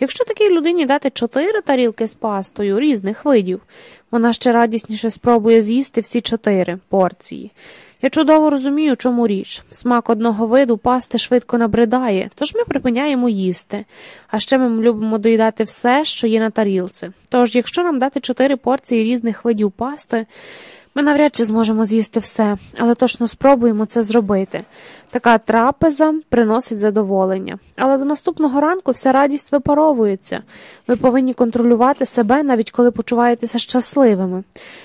Якщо такій людині дати чотири тарілки з пастою різних видів, вона ще радісніше спробує з'їсти всі чотири порції. Я чудово розумію, чому річ. Смак одного виду пасти швидко набридає, тож ми припиняємо їсти. А ще ми любимо доїдати все, що є на тарілці. Тож, якщо нам дати чотири порції різних видів пасти, ми навряд чи зможемо з'їсти все, але точно спробуємо це зробити. Така трапеза приносить задоволення, але до наступного ранку вся радість випаровується. Ви повинні контролювати себе, навіть коли почуваєтеся щасливими.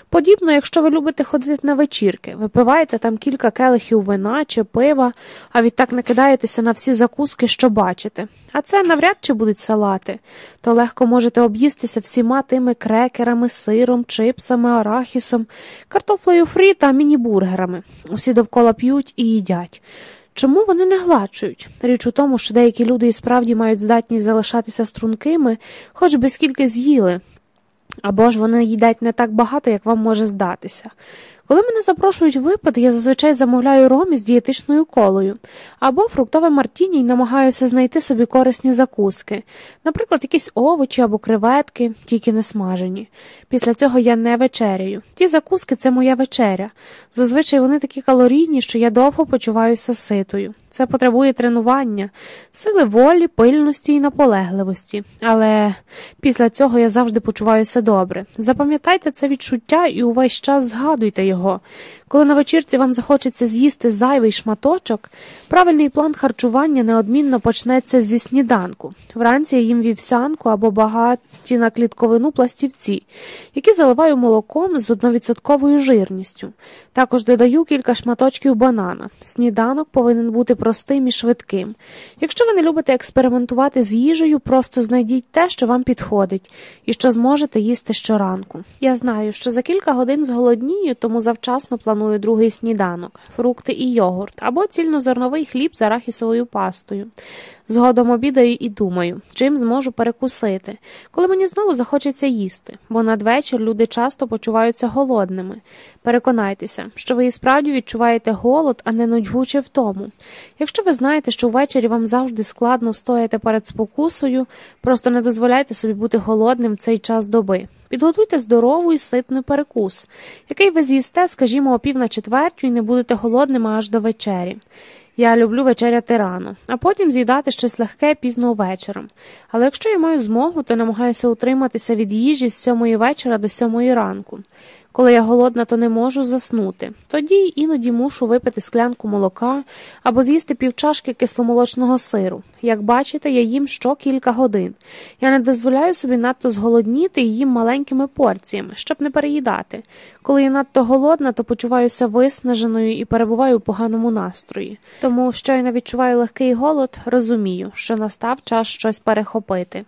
Подібно, якщо ви любите ходити на вечірки, випиваєте там кілька келихів вина чи пива, а відтак не кидаєтеся на всі закуски, що бачите. А це навряд чи будуть салати, то легко можете об'їстися всіма тими крекерами, сиром, чипсами, арахісом, картофлею фрі та мінібургерами. Усі довкола п'ють і їдять. Чому вони не гладшують? Річ у тому, що деякі люди і справді мають здатність залишатися стрункими, хоч би скільки з'їли, або ж вони їдять не так багато, як вам може здатися. Коли мене запрошують випити, я зазвичай замовляю ром із дієтичною колою або фруктове мартіні і намагаюся знайти собі корисні закуски, наприклад, якісь овочі або креветки, тільки не смажені. Після цього я не вечеряю. Ті закуски це моя вечеря. Зазвичай вони такі калорійні, що я довго почуваюся ситою. Це потребує тренування, сили волі, пильності і наполегливості. Але після цього я завжди почуваюся добре. Запам'ятайте це відчуття і увесь час згадуйте його. Божого. Коли на вечірці вам захочеться з'їсти зайвий шматочок, правильний план харчування неодмінно почнеться зі сніданку. Вранці я їм вівсянку або багаті на клітковину пластівці, які заливаю молоком з одновідсотковою жирністю. Також додаю кілька шматочків банана. Сніданок повинен бути простим і швидким. Якщо ви не любите експериментувати з їжею, просто знайдіть те, що вам підходить, і що зможете їсти щоранку. Я знаю, що за кілька годин зголоднію, тому завчасно планую планую другий сніданок, фрукти і йогурт або цільнозерновий хліб з арахісовою пастою. Згодом обідаю і думаю, чим зможу перекусити, коли мені знову захочеться їсти, бо надвечір люди часто почуваються голодними. Переконайтеся, що ви і справді відчуваєте голод, а не нудьгуче втому. Якщо ви знаєте, що ввечері вам завжди складно встояти перед спокусою, просто не дозволяйте собі бути голодним в цей час доби. Підготуйте здоровий ситний перекус, який ви з'їсте, скажімо, о пів на четвертю і не будете голодними аж до вечері. Я люблю вечеряти рано, а потім з'їдати щось легке пізно вечором. Але якщо я маю змогу, то намагаюся утриматися від їжі з сьомої вечора до сьомої ранку. Коли я голодна, то не можу заснути. Тоді іноді мушу випити склянку молока або з'їсти півчашки кисломолочного сиру. Як бачите, я їм що кілька годин. Я не дозволяю собі надто зголодніти і їм маленькими порціями, щоб не переїдати. Коли я надто голодна, то почуваюся виснаженою і перебуваю у поганому настрої. Тому, щойно відчуваю легкий голод, розумію, що настав час щось перехопити.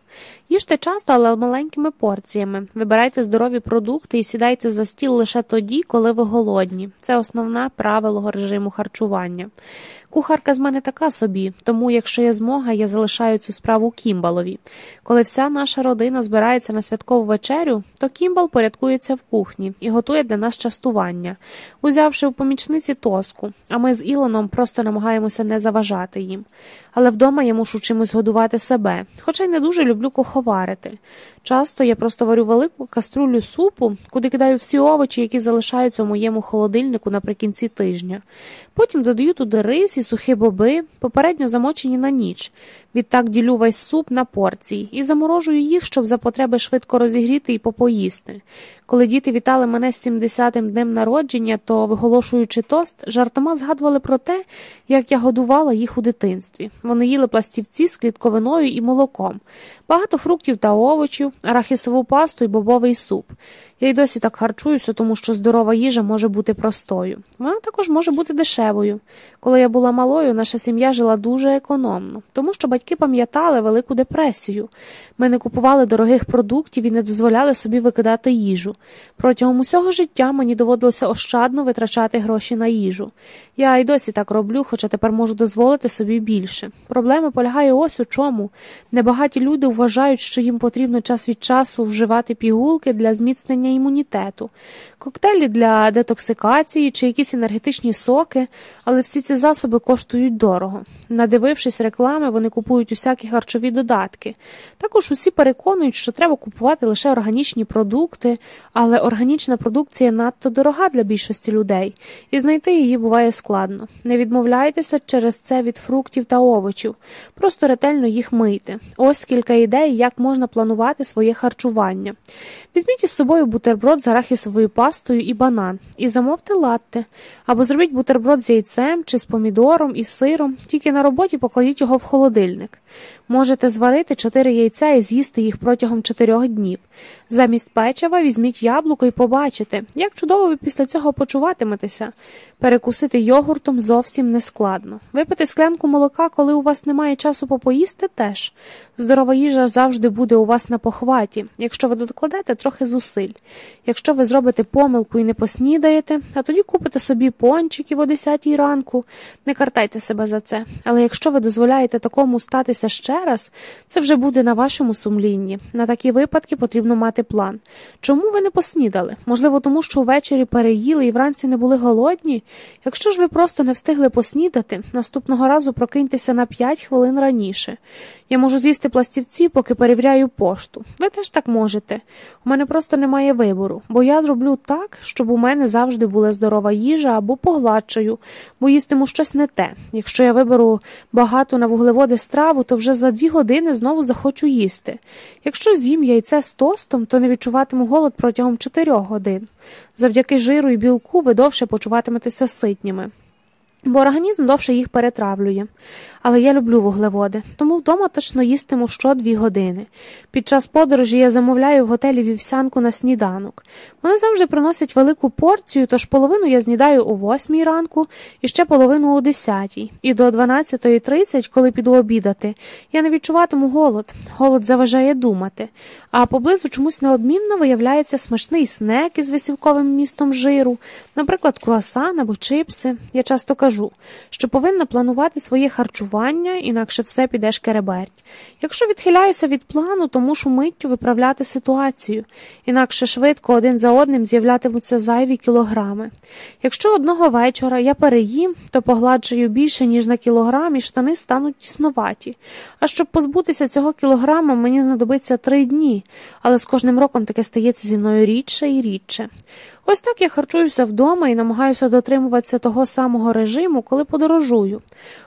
Їжте часто, але маленькими порціями. Вибирайте здорові продукти і сідайте за стіл лише тоді, коли ви голодні. Це основне правило режиму харчування. Кухарка з мене така собі, тому, якщо є змога, я залишаю цю справу Кімбалові. Коли вся наша родина збирається на святкову вечерю, то Кімбал порядкується в кухні і готує для нас частування, узявши в помічниці тоску, а ми з Ілоном просто намагаємося не заважати їм. Але вдома я мушу чимось годувати себе, хоча й не дуже люблю куховарити. Часто я просто варю велику каструлю супу, куди кидаю всі овочі, які залишаються у моєму холодильнику наприкінці тижня. Потім додаю туди рис і сухі боби, попередньо замочені на ніч. Відтак ділю весь суп на порції і заморожую їх, щоб за потреби швидко розігріти і попоїсти. Коли діти вітали мене з 70-м днем народження, то, виголошуючи тост, жартома згадували про те, як я годувала їх у дитинстві. Вони їли пластівці з клітковиною і молоком, багато фруктів та овочів, арахісову пасту і бобовий суп. Я й досі так харчуюся, тому що здорова їжа може бути простою. Вона також може бути дешевою. Коли я була малою, наша сім'я жила дуже економно, тому що батьки пам'ятали велику депресію. Ми не купували дорогих продуктів і не дозволяли собі викидати їжу. Протягом усього життя мені доводилося ощадно витрачати гроші на їжу. Я й досі так роблю, хоча тепер можу дозволити собі більше. Проблема полягає ось у чому. Небагаті люди вважають, що їм потрібно час від часу вживати пігулки для зміцнення імунітету, коктейлі для детоксикації чи якісь енергетичні соки, але всі ці засоби коштують дорого. Надивившись реклами, вони купують усякі харчові додатки. Також усі переконують, що треба купувати лише органічні продукти, але органічна продукція надто дорога для більшості людей, і знайти її буває складно. Не відмовляйтеся через це від фруктів та овочів, просто ретельно їх мийте. Ось кілька ідей, як можна планувати своє харчування. Візьміть із собою бутерброд з арахісовою пастою і банан, і замовте латте, або зробіть бутерброд з яйцем чи з помідором і сиром, тільки на роботі покладіть його в холодильник. Можете зварити чотири яйця і з'їсти їх протягом чотирьох днів. Замість печива візьміть яблуко і побачите, як чудово ви після цього почуватиметеся. Перекусити йогуртом зовсім не складно. Випити склянку молока, коли у вас немає часу попоїсти, теж. Здорова їжа завжди буде у вас на похваті, якщо ви докладете трохи зусиль. Якщо ви зробите помилку і не поснідаєте, а тоді купите собі пончиків о 10 ранку, не картайте себе за це. Але якщо ви дозволяєте такому статися ще раз, це вже буде на вашому сумлінні. На такі випадки потрібно мати план. Чому ви не поснідали? Можливо, тому що ввечері переїли і вранці не були голодні? Якщо ж ви просто не встигли поснідати, наступного разу прокиньтеся на 5 хвилин раніше. Я можу з'їсти пластівці, поки перевіряю пошту. Ви теж так можете. У мене просто немає вибору, бо я зроблю так, щоб у мене завжди була здорова їжа або погладшаю, бо їстиму щось не те. Якщо я виберу багато на вуглеводи страву, то вже за дві години знову захочу їсти. Якщо з'їм яйце з тостом, то не відчуватиму голод протягом чотирьох годин. Завдяки жиру і білку ви довше почуватиметеся ситніми бо організм довше їх перетравлює. Але я люблю вуглеводи, тому вдома точно їстиму що дві години. Під час подорожі я замовляю в готелі вівсянку на сніданок. Вони завжди приносять велику порцію, тож половину я знідаю о восьмій ранку і ще половину о десятій. І до 12.30, коли піду обідати, я не відчуватиму голод. Голод заважає думати. А поблизу чомусь неодмінно виявляється смачний снек із висівковим містом жиру, наприклад, круасан або чипси. Я часто кажу, кажу, що повинна планувати своє харчування, інакше все піде шкереберть. Якщо відхиляюся від плану, то мушу миттю виправляти ситуацію, інакше швидко один за одним з'являтимуться зайві кілограми. Якщо одного вечора я переїм, то погладжую більше, ніж на кілограм, і штани стануть тіснуваті. А щоб позбутися цього кілограма, мені знадобиться три дні, але з кожним роком таке стається зі мною рідше і рідше. Ось так я харчуюся вдома і намагаюся дотримуватися того самого режиму, коли подорожую.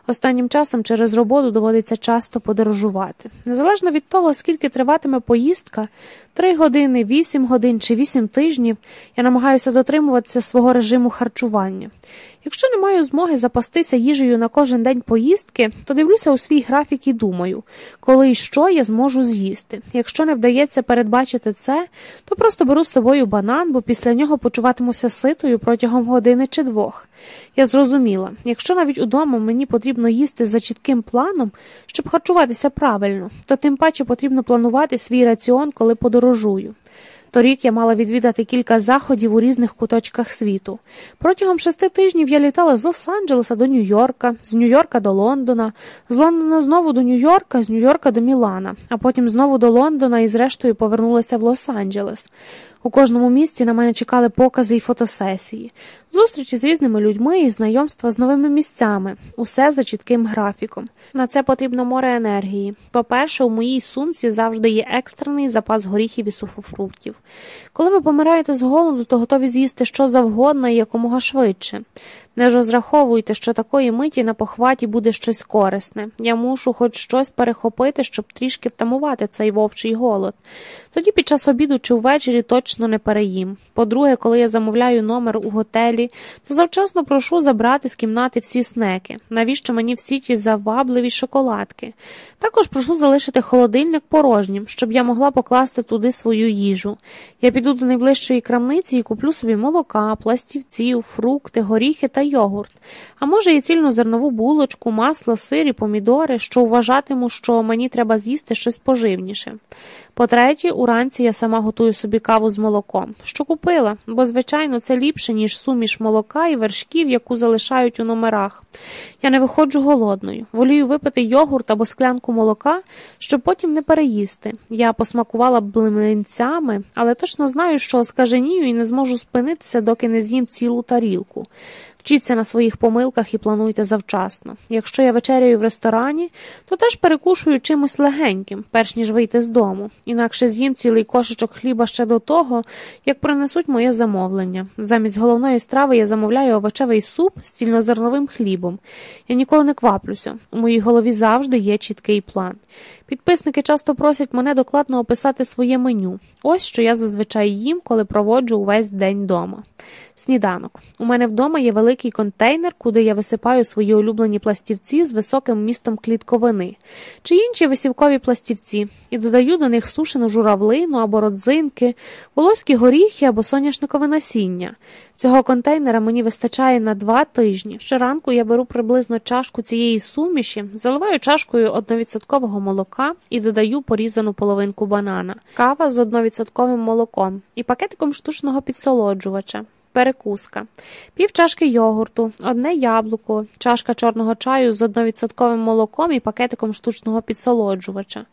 Останнім часом через роботу доводиться часто подорожувати. Незалежно від того, скільки триватиме поїздка, три години, вісім годин чи вісім тижнів, я намагаюся дотримуватися свого режиму харчування. Якщо не маю змоги запастися їжею на кожен день поїздки, то дивлюся у свій графік і думаю, коли і що я зможу з'їсти. Якщо не вдається передбачити це, то просто беру з собою банан, бо після нього почуватимуся ситою протягом години чи двох. Я зрозуміла, якщо навіть удома мені потрібно їсти за чітким планом, щоб харчуватися правильно, то тим паче потрібно планувати свій раціон, коли подорожую. Торік я мала відвідати кілька заходів у різних куточках світу. Протягом шести тижнів я літала з Лос-Анджелеса до Нью-Йорка, з Нью-Йорка до Лондона, з Лондона знову до Нью-Йорка, з Нью-Йорка до Мілана, а потім знову до Лондона і, зрештою, повернулася в Лос-Анджелес. У кожному місті на мене чекали покази і фотосесії, зустрічі з різними людьми і знайомства з новими місцями, усе за чітким графіком. На це потрібно море енергії. По-перше, у моїй сумці завжди є екстрений запас горіхів і суфофруктів. Коли ви помираєте з голоду, то готові з'їсти що завгодно і якомога швидше. Не розраховуйте, що такої миті на похваті буде щось корисне. Я мушу хоч щось перехопити, щоб трішки втамувати цей вовчий голод. Тоді під час обіду чи ввечері точно не переїм. По-друге, коли я замовляю номер у готелі, то завчасно прошу забрати з кімнати всі снеки. Навіщо мені всі ті завабливі шоколадки? Також прошу залишити холодильник порожнім, щоб я могла покласти туди свою їжу. Я піду до найближчої крамниці і куплю собі молока, пластівців, фрукти, горіхи та йогурт, а може і цільну зернову булочку, масло, сир і помідори, що вважатиму, що мені треба з'їсти щось поживніше. По-третє, уранці я сама готую собі каву з молоком, що купила, бо, звичайно, це ліпше, ніж суміш молока і вершків, яку залишають у номерах. Я не виходжу голодною, волію випити йогурт або склянку молока, щоб потім не переїсти. Я посмакувала блинцями, але точно знаю, що скаженію і не зможу спинитися, доки не з'їм цілу тарілку. Вчіться на своїх помилках і плануйте завчасно. Якщо я вечеряю в ресторані, то теж перекушую чимось легеньким, перш ніж вийти з дому. Інакше з'їм цілий кошечок хліба ще до того, як принесуть моє замовлення. Замість головної страви я замовляю овочевий суп з цільнозерновим хлібом. Я ніколи не кваплюся. У моїй голові завжди є чіткий план. Підписники часто просять мене докладно описати своє меню. Ось що я зазвичай їм, коли проводжу увесь день вдома. Сніданок. У мене вдома є великий контейнер, куди я висипаю свої улюблені пластівці з високим містом клітковини чи інші висівкові пластівці, і додаю до них сушену журавлину або родзинки, волоські горіхи або соняшникове насіння. Цього контейнера мені вистачає на два тижні. Щоранку я беру приблизно чашку цієї суміші, заливаю чашкою 1% молока і додаю порізану половинку банана, кава з 1% молоком і пакетиком штучного підсолоджувача. Перекуска, пів чашки йогурту, одне яблуко, чашка чорного чаю з 1% молоком і пакетиком штучного підсолоджувача,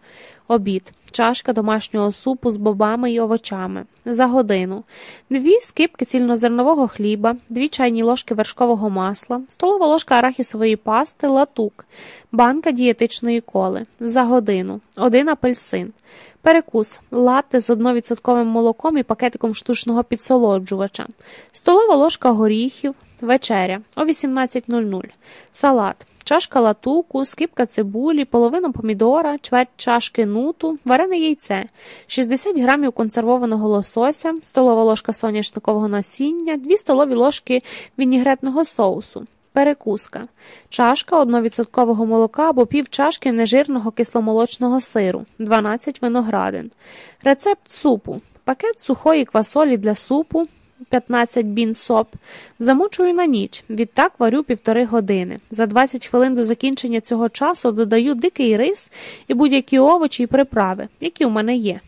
обід, чашка домашнього супу з бобами і овочами. За годину, дві скипки цільнозернового хліба, дві чайні ложки вершкового масла, столова ложка арахісової пасти, латук, банка дієтичної коли. За годину, один апельсин. Перекус, латте з 1% молоком і пакетиком штучного підсолоджувача, столова ложка горіхів, вечеря. О 18.00, салат, чашка латуку, скипка цибулі, половина помідора, чверть чашки нуту, варене яйце, 60 грамів консервованого лосося, столова ложка соняшникового насіння, 2 столові ложки вінігретного соусу. Перекуска, чашка 1% молока або пів чашки нежирного кисломолочного сиру, 12 виноградин, рецепт супу, пакет сухої квасолі для супу, 15 бін соп, замочую на ніч, відтак варю півтори години. За 20 хвилин до закінчення цього часу додаю дикий рис і будь-які овочі і приправи, які у мене є.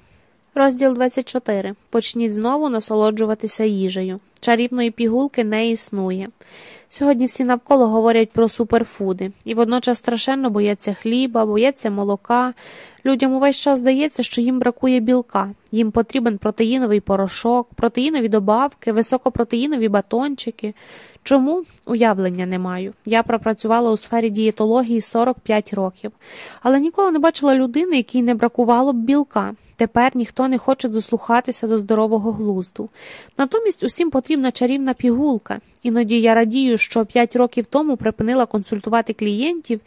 Розділ 24. Почніть знову насолоджуватися їжею. Чарівної пігулки не існує. Сьогодні всі навколо говорять про суперфуди, і водночас страшенно бояться хліба, бояться молока. Людям увесь час здається, що їм бракує білка, їм потрібен протеїновий порошок, протеїнові добавки, високопротеїнові батончики. Чому уявлення не маю. Я пропрацювала у сфері дієтології 45 років, але ніколи не бачила людини, якій не бракувало б білка. Тепер ніхто не хоче дослухатися до здорового глузду. Натомість усім потрібна чарівна пігулка. Іноді я радію, що 5 років тому припинила консультувати клієнтів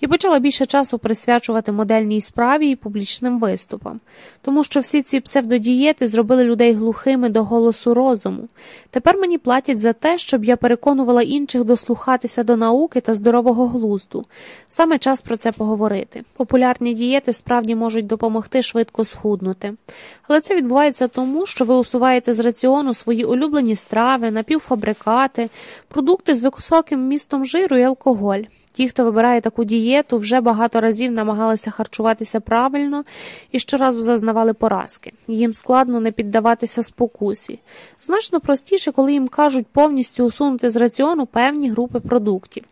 і почала більше часу присвячувати модельній справі і публічним виступам, тому що всі ці псевдодієти зробили людей глухими до голосу розуму. Тепер мені платять за те, щоб я переконувала інших дослухатися до науки та здорового глузду. Саме час про це поговорити. Популярні дієти справді можуть допомогти швидко схуднути, але це відбувається тому, що ви усуваєте з раціону свої улюблені страви, напівфабрикати, продукти з високим містом жиру і алкоголь. Ті, хто вибирає таку дієту, вже багато разів намагалися харчуватися правильно і щоразу зазнавали поразки. Їм складно не піддаватися спокусі. Значно простіше, коли їм кажуть повністю усунути з раціону певні групи продуктів.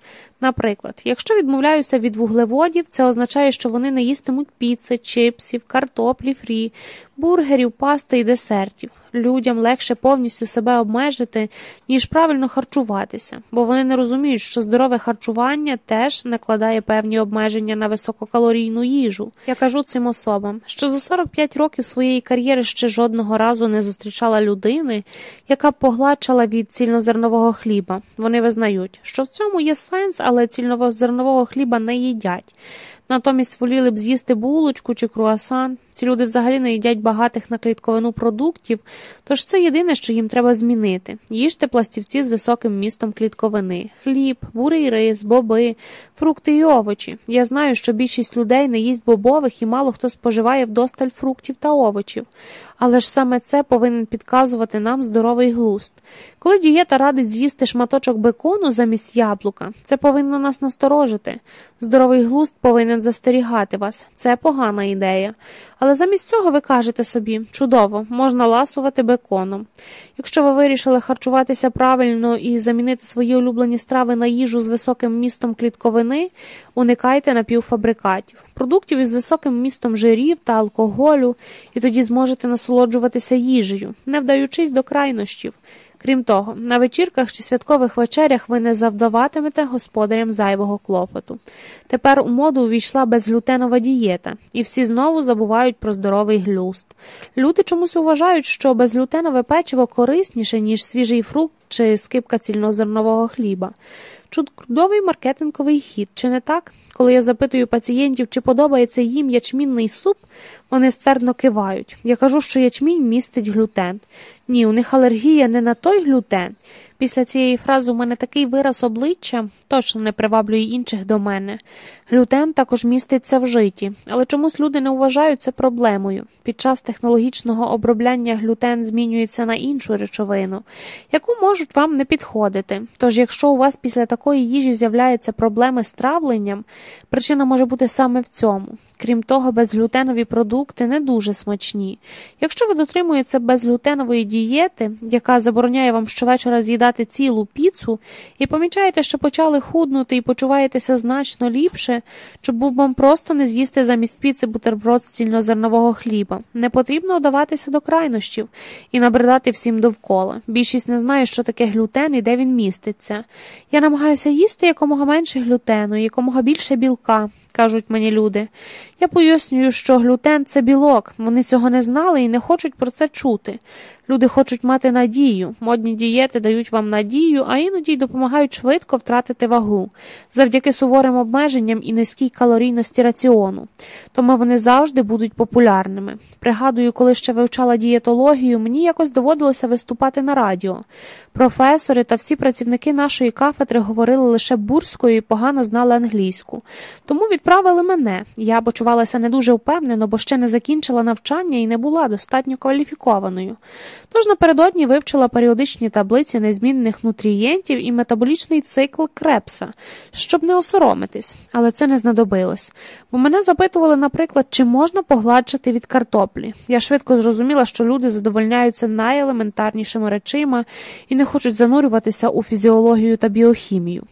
Наприклад, якщо відмовляюся від вуглеводів, це означає, що вони не їстимуть піци, чипсів, картоплі, фрі, бургерів, пасти і десертів. Людям легше повністю себе обмежити, ніж правильно харчуватися, бо вони не розуміють, що здорове харчування теж накладає певні обмеження на висококалорійну їжу. Я кажу цим особам, що за 45 років своєї кар'єри ще жодного разу не зустрічала людини, яка б від цільнозернового хліба. Вони визнають, що в цьому є сенс, але цільнозернового хліба не їдять. Натомість воліли б з'їсти булочку чи круасан. Ці люди взагалі не їдять багатих на клітковину продуктів, тож це єдине, що їм треба змінити. Їжте пластівці з високим містом клітковини, хліб, бурий рис, боби, фрукти і овочі. Я знаю, що більшість людей не їсть бобових і мало хто споживає вдосталь фруктів та овочів. Але ж саме це повинен підказувати нам здоровий глузд. Коли дієта радить з'їсти шматочок бекону замість яблука, це повинно нас насторожити. Здоровий глузд повинен застерігати вас. Це погана ідея. Але замість цього ви кажете собі чудово, можна ласувати беконом. Якщо ви вирішили харчуватися правильно і замінити свої улюблені страви на їжу з високим містом клітковини, уникайте напівфабрикатів, продуктів із високим містом жирів та алкоголю, і тоді зможете насолоджуватися їжею, не вдаючись до крайнощів. Крім того, на вечірках чи святкових вечерях ви не завдаватимете господарям зайвого клопоту. Тепер у моду увійшла безглютенова дієта, і всі знову забувають про здоровий глюст. Люди чомусь вважають, що безглютенове печиво корисніше, ніж свіжий фрукт чи скипка цільнозернового хліба. Чудовий маркетинговий хід, чи не так? Коли я запитую пацієнтів, чи подобається їм ячмінний суп, вони ствердно кивають. Я кажу, що ячмінь містить глютен. Ні, у них алергія не на той глютен. Після цієї фрази у мене такий вираз обличчя точно не приваблює інших до мене. Глютен також міститься в житі, але чомусь люди не вважають це проблемою. Під час технологічного обробляння глютен змінюється на іншу речовину, яку можуть вам не підходити. Тож, якщо у вас після такої їжі з'являються проблеми з травленням, причина може бути саме в цьому. Крім того, безглютенові продукти не дуже смачні. Якщо ви дотримуєтеся безглютенової дієти, яка забороняє вам щовечора з'їдати цілу піцу, і помічаєте, що почали худнути і почуваєтеся значно ліпше, щоб був вам просто не з'їсти замість піци бутерброд з цільнозернового хліба. Не потрібно вдаватися до крайнощів і набридати всім довкола. Більшість не знає, що таке глютен і де він міститься. Я намагаюся їсти якомога менше глютену, якомога більше білка кажуть мені люди. Я пояснюю, що глютен це білок. Вони цього не знали і не хочуть про це чути. Люди хочуть мати надію. Модні дієти дають вам надію, а іноді й допомагають швидко втратити вагу завдяки суворим обмеженням і низькій калорійності раціону. Тому вони завжди будуть популярними. Пригадую, коли ще вивчала дієтологію, мені якось доводилося виступати на радіо. Професори та всі працівники нашої кафедри говорили лише бурською і погано знали англійську. Тому відправили мене. Я почувалася не дуже впевнено, бо ще не закінчила навчання і не була достатньо кваліфікованою. Тож напередодні вивчила періодичні таблиці незмінних нутрієнтів і метаболічний цикл крепса, щоб не осоромитись, але це не знадобилось. Бо мене запитували, наприклад, чи можна погладшити від картоплі. Я швидко зрозуміла, що люди задовольняються найелементарнішими речима і не хочуть занурюватися у фізіологію та біохімію.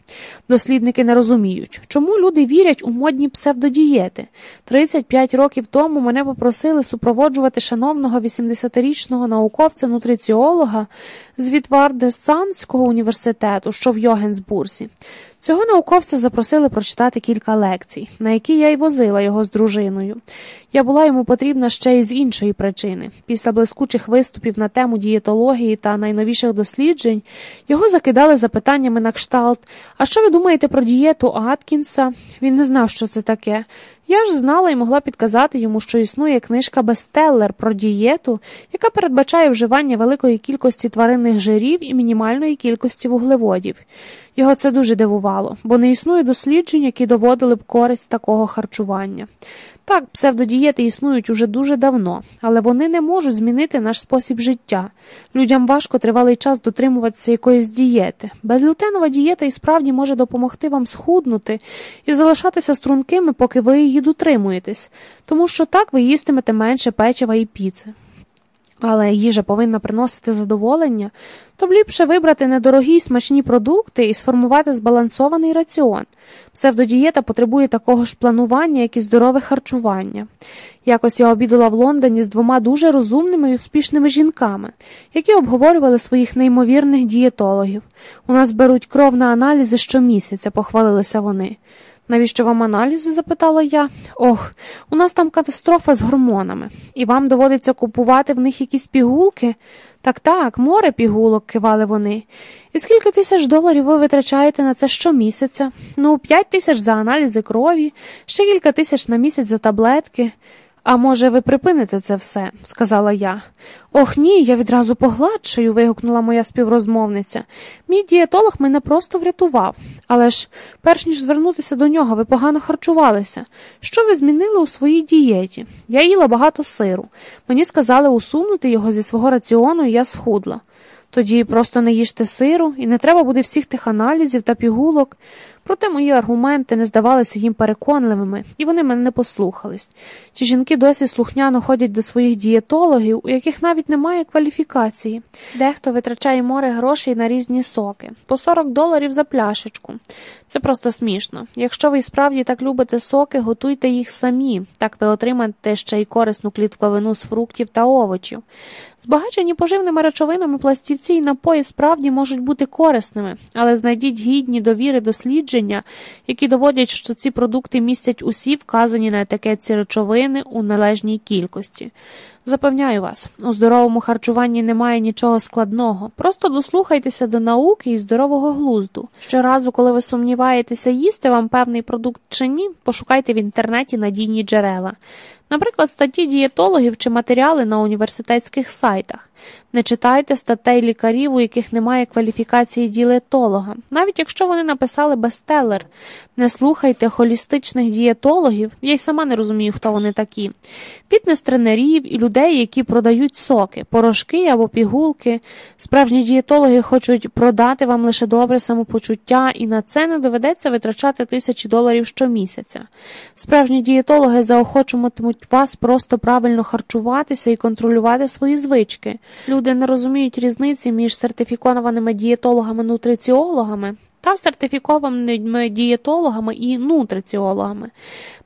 Дослідники не розуміють, чому люди вірять у модні псевдодієти. 35 років тому мене попросили супроводжувати шановного 80-річного науковця-нутриціолога з Вітвардесанського університету, що в Йогенсбурзі. Цього науковця запросили прочитати кілька лекцій, на які я й возила його з дружиною. Я була йому потрібна ще й з іншої причини. Після блискучих виступів на тему дієтології та найновіших досліджень його закидали запитаннями на кшталт. А що ви думаєте про дієту Аткінса? Він не знав, що це таке. Я ж знала і могла підказати йому, що існує книжка Бестеллер про дієту, яка передбачає вживання великої кількості тваринних жирів і мінімальної кількості вуглеводів. Його це дуже дивувало, бо не існує досліджень, які доводили б користь такого харчування. Так, псевдодієти існують уже дуже давно, але вони не можуть змінити наш спосіб життя. Людям важко тривалий час дотримуватися якоїсь дієти. Безглютенова дієта і справді може допомогти вам схуднути і залишатися стрункими, поки ви її дотримуєтесь, тому що так ви їстимете менше печива і піци. Але їжа повинна приносити задоволення, то б ліпше вибрати недорогі й смачні продукти і сформувати збалансований раціон. Псевдодієта потребує такого ж планування, як і здорове харчування. Якось я обідала в Лондоні з двома дуже розумними і успішними жінками, які обговорювали своїх неймовірних дієтологів. У нас беруть кров на аналізи щомісяця, похвалилися вони. Навіщо вам аналізи? запитала я. Ох, у нас там катастрофа з гормонами, і вам доводиться купувати в них якісь пігулки? Так, так, море пігулок, кивали вони. І скільки тисяч доларів ви витрачаєте на це щомісяця? Ну, п'ять тисяч за аналізи крові, ще кілька тисяч на місяць за таблетки. А може, ви припините це все, сказала я. Ох ні, я відразу погладшаю, вигукнула моя співрозмовниця. Мій дієтолог мене просто врятував. Але ж, перш ніж звернутися до нього, ви погано харчувалися. Що ви змінили у своїй дієті? Я їла багато сиру. Мені сказали усунути його зі свого раціону, і я схудла. Тоді просто не їжте сиру, і не треба буде всіх тих аналізів та пігулок. Проте мої аргументи не здавалися їм переконливими, і вони мене не послухались. Ті жінки досі слухняно ходять до своїх дієтологів, у яких навіть немає кваліфікації. Дехто витрачає море грошей на різні соки по 40 доларів за пляшечку. Це просто смішно. Якщо ви справді так любите соки, готуйте їх самі. Так ви отримаєте ще й корисну клітковину з фруктів та овочів. Збагачені поживними речовинами пластівці і напої справді можуть бути корисними, але знайдіть гідні довіри дослідження, які доводять, що ці продукти містять усі вказані на етикетці речовини у належній кількості. Запевняю вас, у здоровому харчуванні немає нічого складного. Просто дослухайтеся до науки і здорового глузду. Щоразу, коли ви сумніваєтеся, їсти вам певний продукт чи ні, пошукайте в інтернеті надійні джерела. Наприклад, статті дієтологів чи матеріали на університетських сайтах. Не читайте статей лікарів, у яких немає кваліфікації дієтолога, навіть якщо вони написали бестселер. Не слухайте холістичних дієтологів, я й сама не розумію, хто вони такі, фітнес-тренерів і людей, які продають соки, порошки або пігулки. Справжні дієтологи хочуть продати вам лише добре самопочуття, і на це не доведеться витрачати тисячі доларів щомісяця. Справжні дієтологи заохочуватимуть вас просто правильно харчуватися і контролювати свої звички. Люди не розуміють різниці між сертифікованими дієтологами-нутриціологами та сертифікованими дієтологами і нутриціологами.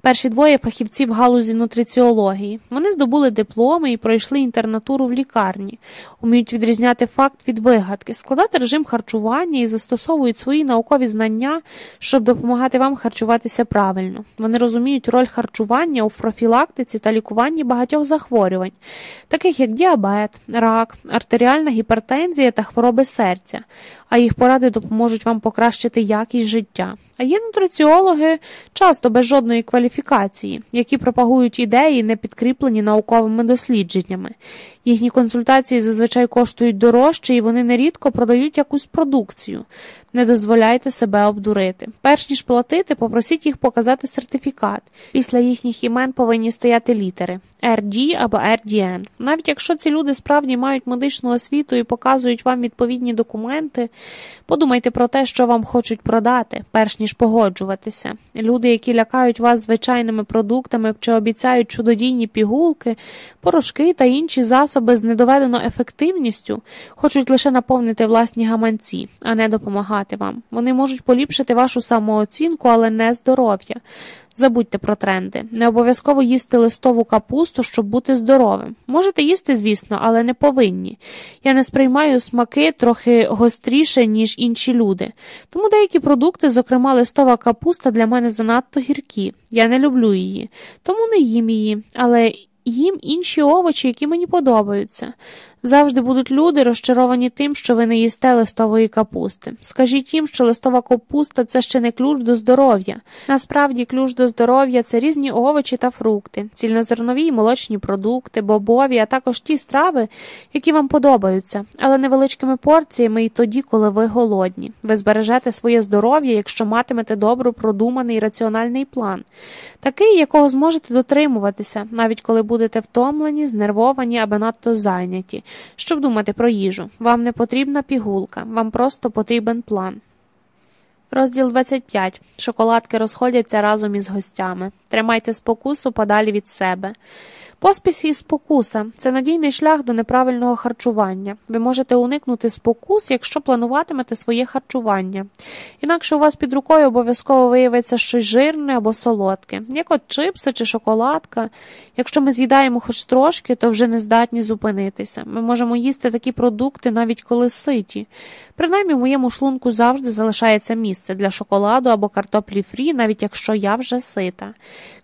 Перші двоє фахівці в галузі нутриціології. Вони здобули дипломи і пройшли інтернатуру в лікарні, уміють відрізняти факт від вигадки, складати режим харчування і застосовують свої наукові знання, щоб допомагати вам харчуватися правильно. Вони розуміють роль харчування у профілактиці та лікуванні багатьох захворювань, таких як діабет, рак, артеріальна гіпертензія та хвороби серця, а їх поради допоможуть вам покращити якість життя. А є нутриціологи, часто без жодної кваліфікації, які пропагують ідеї, не підкріплені науковими дослідженнями. Їхні консультації зазвичай коштують дорожче і вони нерідко продають якусь продукцію. Не дозволяйте себе обдурити. Перш ніж платити, попросіть їх показати сертифікат. Після їхніх імен повинні стояти літери RD або RDN. Навіть якщо ці люди справді мають медичну освіту і показують вам відповідні документи, подумайте про те, що вам хочуть продати, перш ніж погоджуватися. Люди, які лякають вас звичайними продуктами чи обіцяють чудодійні пігулки, порошки та інші засоби з недоведено ефективністю, хочуть лише наповнити власні гаманці, а не допомагати вам. Вони можуть поліпшити вашу самооцінку, але не здоров'я. Забудьте про тренди. Не обов'язково їсти листову капусту, щоб бути здоровим. Можете їсти, звісно, але не повинні. Я не сприймаю смаки трохи гостріше, ніж інші люди. Тому деякі продукти, зокрема листова капуста, для мене занадто гіркі. Я не люблю її, тому не їм її, але їм інші овочі, які мені подобаються. Завжди будуть люди розчаровані тим, що ви не їсте листової капусти. Скажіть їм, що листова капуста це ще не ключ до здоров'я. Насправді, ключ до здоров'я це різні овочі та фрукти, цільнозернові і молочні продукти, бобові, а також ті страви, які вам подобаються, але невеличкими порціями і тоді, коли ви голодні. Ви збережете своє здоров'я, якщо матимете добре продуманий раціональний план, такий, якого зможете дотримуватися, навіть коли будете втомлені, знервовані або надто зайняті щоб думати про їжу. Вам не потрібна пігулка, вам просто потрібен план. Розділ 25. Шоколадки розходяться разом із гостями. Тримайте спокусу подалі від себе. Поспіс і спокуса це надійний шлях до неправильного харчування. Ви можете уникнути спокус, якщо плануватимете своє харчування. Інакше у вас під рукою обов'язково виявиться щось жирне або солодке, як от чипси чи шоколадка. Якщо ми з'їдаємо хоч трошки, то вже не здатні зупинитися. Ми можемо їсти такі продукти навіть коли ситі. Принаймні в моєму шлунку завжди залишається місце для шоколаду або картоплі фрі, навіть якщо я вже сита.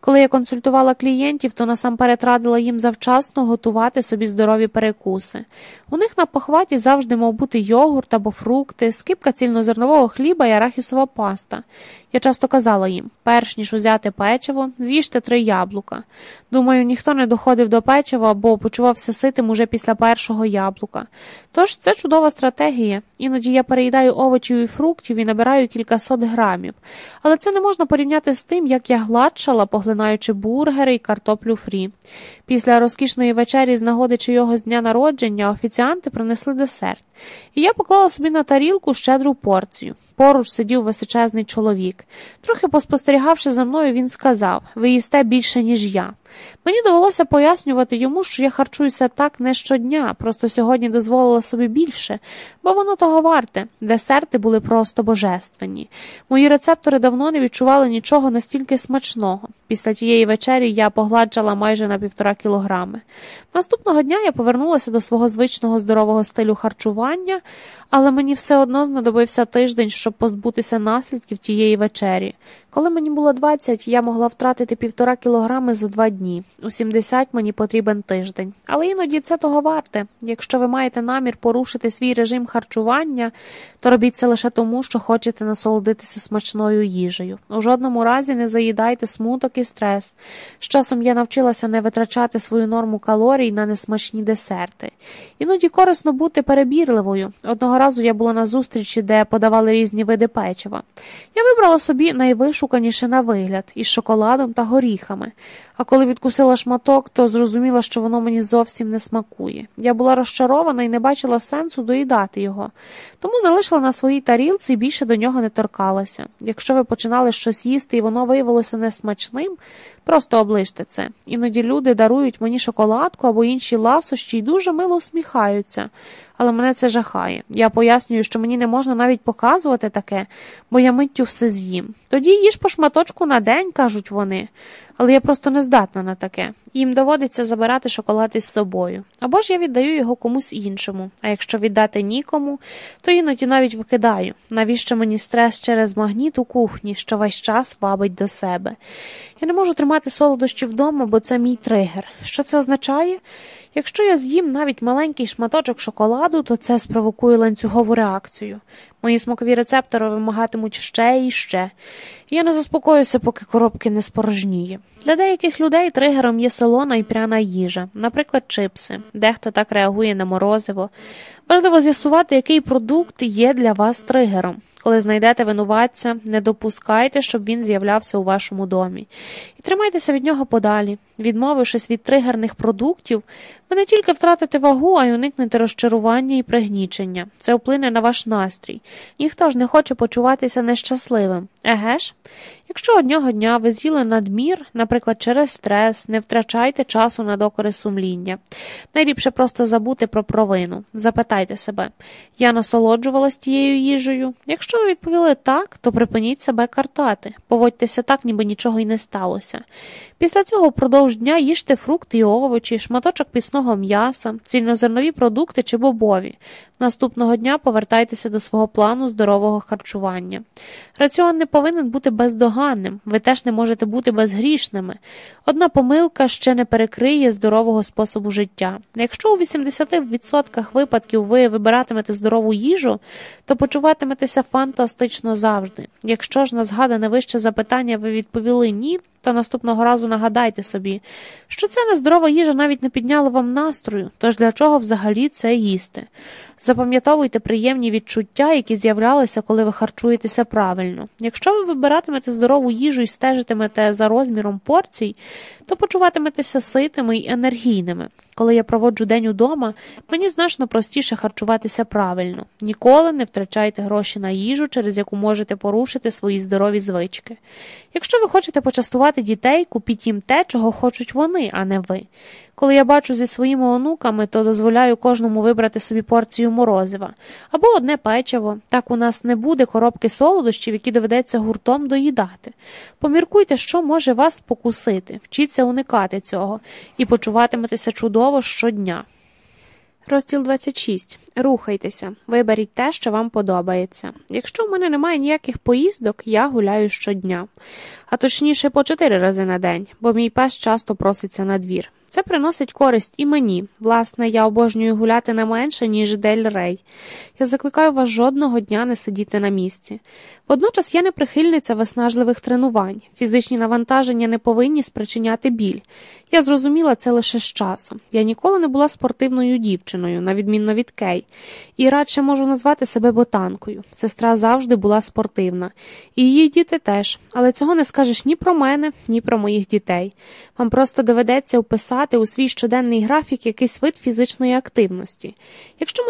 Коли я консультувала клієнтів, то насамперед радила їм завчасно готувати собі здорові перекуси. У них на похваті завжди мав бути йогурт або фрукти, скипка цільнозернового хліба і арахісова паста. Я часто казала їм, перш ніж узяти печиво, з'їжте три яблука. Думаю, ніхто не доходив до печива або почувався ситим уже після першого яблука. Тож це чудова стратегія. Іноді я переїдаю овочів і фруктів і набираю кількасот грамів. Але це не можна порівняти з тим, як я гладшала, поглинаючи бургери і картоплю фрі. Після розкішної вечері з нагоди чийого з дня народження офіціанти принесли десерт, і я поклала собі на тарілку щедру порцію. Поруч сидів височезний чоловік. Трохи поспостерігавши за мною, він сказав Ви їсте більше, ніж я. Мені довелося пояснювати йому, що я харчуюся так не щодня, просто сьогодні дозволила собі більше, бо воно того варте. Десерти були просто божественні. Мої рецептори давно не відчували нічого настільки смачного. Після тієї вечері я погладжала майже на півтора кілограми. Наступного дня я повернулася до свого звичного здорового стилю харчування, але мені все одно знадобився тиждень, щоб позбутися наслідків тієї вечері. Коли мені було 20, я могла втратити півтора кілограми за два дні. У 70 мені потрібен тиждень. Але іноді це того варте. Якщо ви маєте намір порушити свій режим харчування, то робіть це лише тому, що хочете насолодитися смачною їжею. У жодному разі не заїдайте смуток і стрес. З часом я навчилася не витрачати свою норму калорій на несмачні десерти. Іноді корисно бути перебірливою. Одного разу я була на зустрічі, де подавали різні види печива. Я вибрала собі найвишуканіше на вигляд із шоколадом та горіхами. А коли відкусила шматок, то зрозуміла, що воно мені зовсім не смакує. Я була розчарована і не бачила сенсу доїдати його, тому залишила на своїй тарілці і більше до нього не торкалася. Якщо ви починали щось їсти і воно виявилося несмачним, просто оближте це. Іноді люди дарують мені шоколадку або інші ласощі і дуже мило усміхаються. Але мене це жахає. Я пояснюю, що мені не можна навіть показувати таке, бо я миттю все з'їм. Тоді їж по шматочку на день, кажуть вони але я просто не здатна на таке. Їм доводиться забирати шоколад із собою. Або ж я віддаю його комусь іншому, а якщо віддати нікому, то іноді навіть викидаю, навіщо мені стрес через магніт у кухні, що весь час вабить до себе. Я не можу тримати солодощі вдома, бо це мій тригер. Що це означає? Якщо я з'їм навіть маленький шматочок шоколаду, то це спровокує ланцюгову реакцію. Мої смакові рецептори вимагатимуть ще і ще. Я не заспокоюся, поки коробки не спорожніє. Для деяких людей тригером є солона і пряна їжа, наприклад, чипси. Дехто так реагує на морозиво. Важливо з'ясувати, який продукт є для вас тригером. Коли знайдете винуватця, не допускайте, щоб він з'являвся у вашому домі. І тримайтеся від нього подалі. Відмовившись від тригерних продуктів, ви не тільки втратите вагу, а й уникнете розчарування і пригнічення. Це вплине на ваш настрій. Ніхто ж не хоче почуватися нещасливим. Еге ж? Якщо одного дня ви з'їли надмір, наприклад, через стрес, не втрачайте часу на докори сумління. Найліпше просто забути про провину. Запитайте себе, я насолоджувалась тією їжею? Якщо ви відповіли так, то припиніть себе картати, поводьтеся так, ніби нічого й не сталося. Після цього впродовж дня їжте фрукти і овочі, шматочок пісного м'яса, цільнозернові продукти чи бобові. Наступного дня повертайтеся до свого плану здорового харчування. Раціон не повинен бути бездоганним, ви теж не можете бути безгрішними. Одна помилка ще не перекриє здорового способу життя. Якщо у 80% випадків ви вибиратимете здорову їжу, то почуватиметеся фантастично завжди. Якщо ж на згадане вище запитання ви відповіли ні, то наступного разу нагадайте собі, що ця нездорова їжа навіть не підняла вам настрою, тож для чого взагалі це їсти. Запам'ятовуйте приємні відчуття, які з'являлися, коли ви харчуєтеся правильно. Якщо ви вибиратимете здорову їжу і стежитимете за розміром порцій, то почуватиметеся ситими і енергійними. Коли я проводжу день удома, мені значно простіше харчуватися правильно. Ніколи не втрачайте гроші на їжу, через яку можете порушити свої здорові звички. Якщо ви хочете почастувати дітей, купіть їм те, чого хочуть вони, а не ви. Коли я бачу зі своїми онуками, то дозволяю кожному вибрати собі порцію морозива або одне печиво. Так у нас не буде коробки солодощів, які доведеться гуртом доїдати. Поміркуйте, що може вас покусити, вчіться уникати цього і почуватиметеся чудово щодня. Розділ 26. Рухайтеся, виберіть те, що вам подобається. Якщо в мене немає ніяких поїздок, я гуляю щодня, а точніше по чотири рази на день, бо мій пес часто проситься на двір. Це приносить користь і мені. Власне, я обожнюю гуляти не менше, ніж Дель Рей. Я закликаю вас жодного дня не сидіти на місці. Водночас я не прихильниця виснажливих тренувань. Фізичні навантаження не повинні спричиняти біль. Я зрозуміла це лише з часом. Я ніколи не була спортивною дівчиною, на відмінно від Кей, і радше можу назвати себе ботанкою. Сестра завжди була спортивна, і її діти теж, але цього не скажеш ні про мене, ні про моїх дітей. Вам просто доведеться вписати у свій щоденний графік якийсь вид фізичної активності. Якщо мої